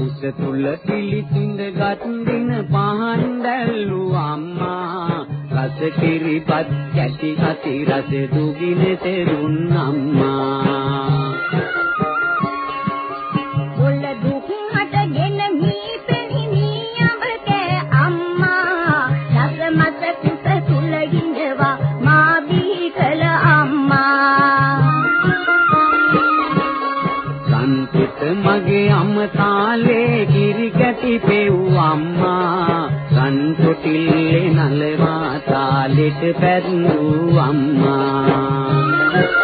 උස තුල පිළිසිඳගත් දින පහන් දැල්ලු අම්මා. රස කිරිපත් කැටි අති රස දුගින තෙරුන් අම්මා. මගේ අම්මතාලේ කිරි කැටි පෙව් අම්මා. රන් තොටිල්ලේ නලවා තාලෙට පැද්දු අම්මා.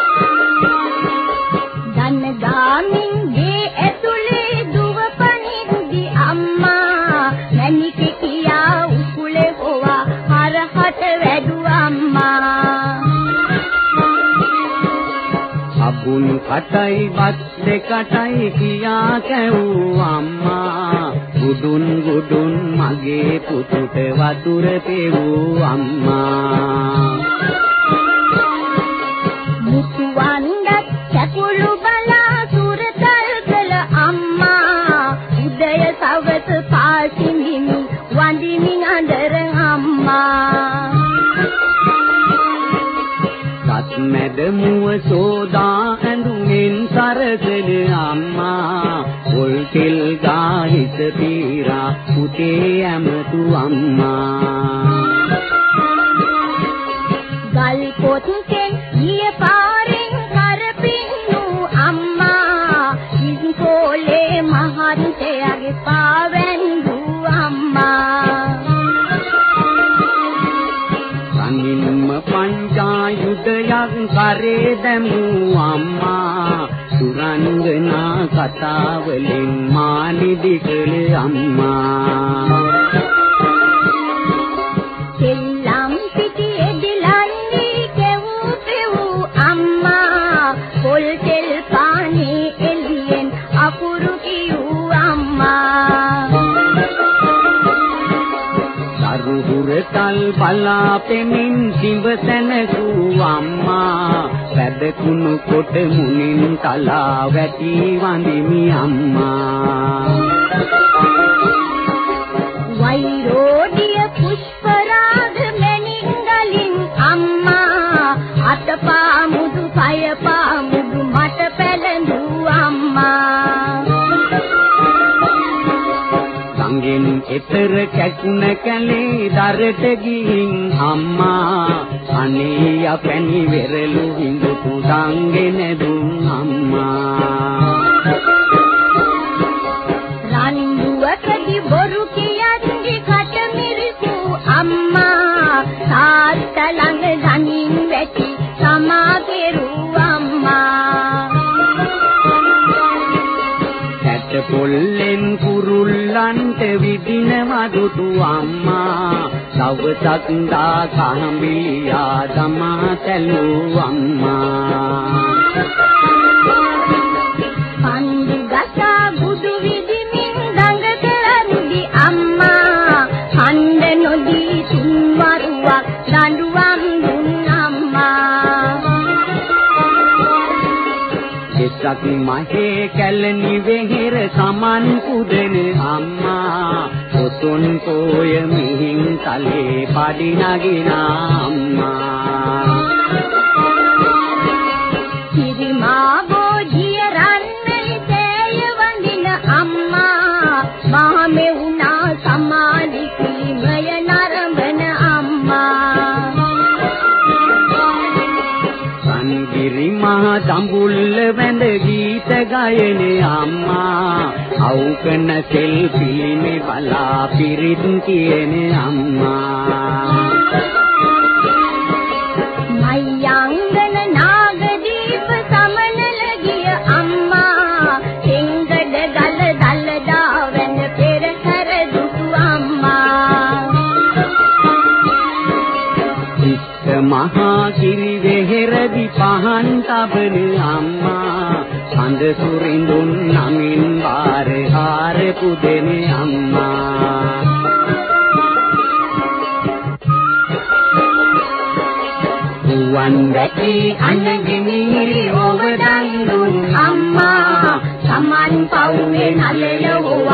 අබුන් කටයි බත් දෙකටයි කියා කැවූ අම්මා. ගුඩුන් ගුඩුන් මගේ පුතුට වතුර පෙවූ අම්මා. මුතුවන්ගත් කැකුළු බලා සුරතල් කළ අම්මා. උදය සවස පාසින්දිමි වඳිමින් අඬර අම්මා. මැද මුව සෝදා අම්මා ගල් පොත්ෙන් ගිය පාරෙන් කරපින්නු අම්මා. ඉස්කෝලේ මහන්තයාගේ පාවැන්දු අම්මා. රනින්ම පංචායුධයක් කරේ දැමූ අම්මා. සුරංගනා කතාවලින් මානිදි කළ අම්මා තෙල් බලා පෙමින් සිඹසනසූ අම්මා. වැදකුණු කොට මුනින් තලා වැටි වඳිමි අම්මා. වෛරෝඩිය අතපා මුදු පය පා මුදු මට පැලඳු අම්මා. සංගෙන් එතර කැකුණ කැලේ දරට ගිහින් අම්මා. අනේ යපැණි වෙරළු හිඳපු සංගෙන දුන් අම්මා. රන්දුවකදී බොරු කියන්දි කට මිරිසු අම්මා. තාත්තා ළඟ ගනින් වැටි විදින වදුටු අම්මා දවසක් දා කහඹියා තමා තැලූ අම්මා. පන්දු ගසා බුදු විදිමින් ගඟ කරන්දි අම්මා. හන්ද නොදී තුන් වරුවක් දඬුවම් දුන් අම්මා. දෙසක් මහේ කැලණි වෙහෙර සමන් පුදන අම්මා පොතුන් පෝය මිහින් තලේ පඩි නගින අම්මා. සංගිරි මහ දඹුල්ල වැඳ ගීත ගයන අම්මා. අවුකන සෙල් පිළිමේ බලා පිරිත් කියන අම්මා. කිරි වෙහෙරදි පහන් තබන අම්මා සඳ සුරිඳුන් නමින් වාර හාර පුදෙන අම්මා. රුවන් වැටි අනගෙමිරි ඔබ දන් දුන් අම්මා සමන් පවුවේ නලයෝවා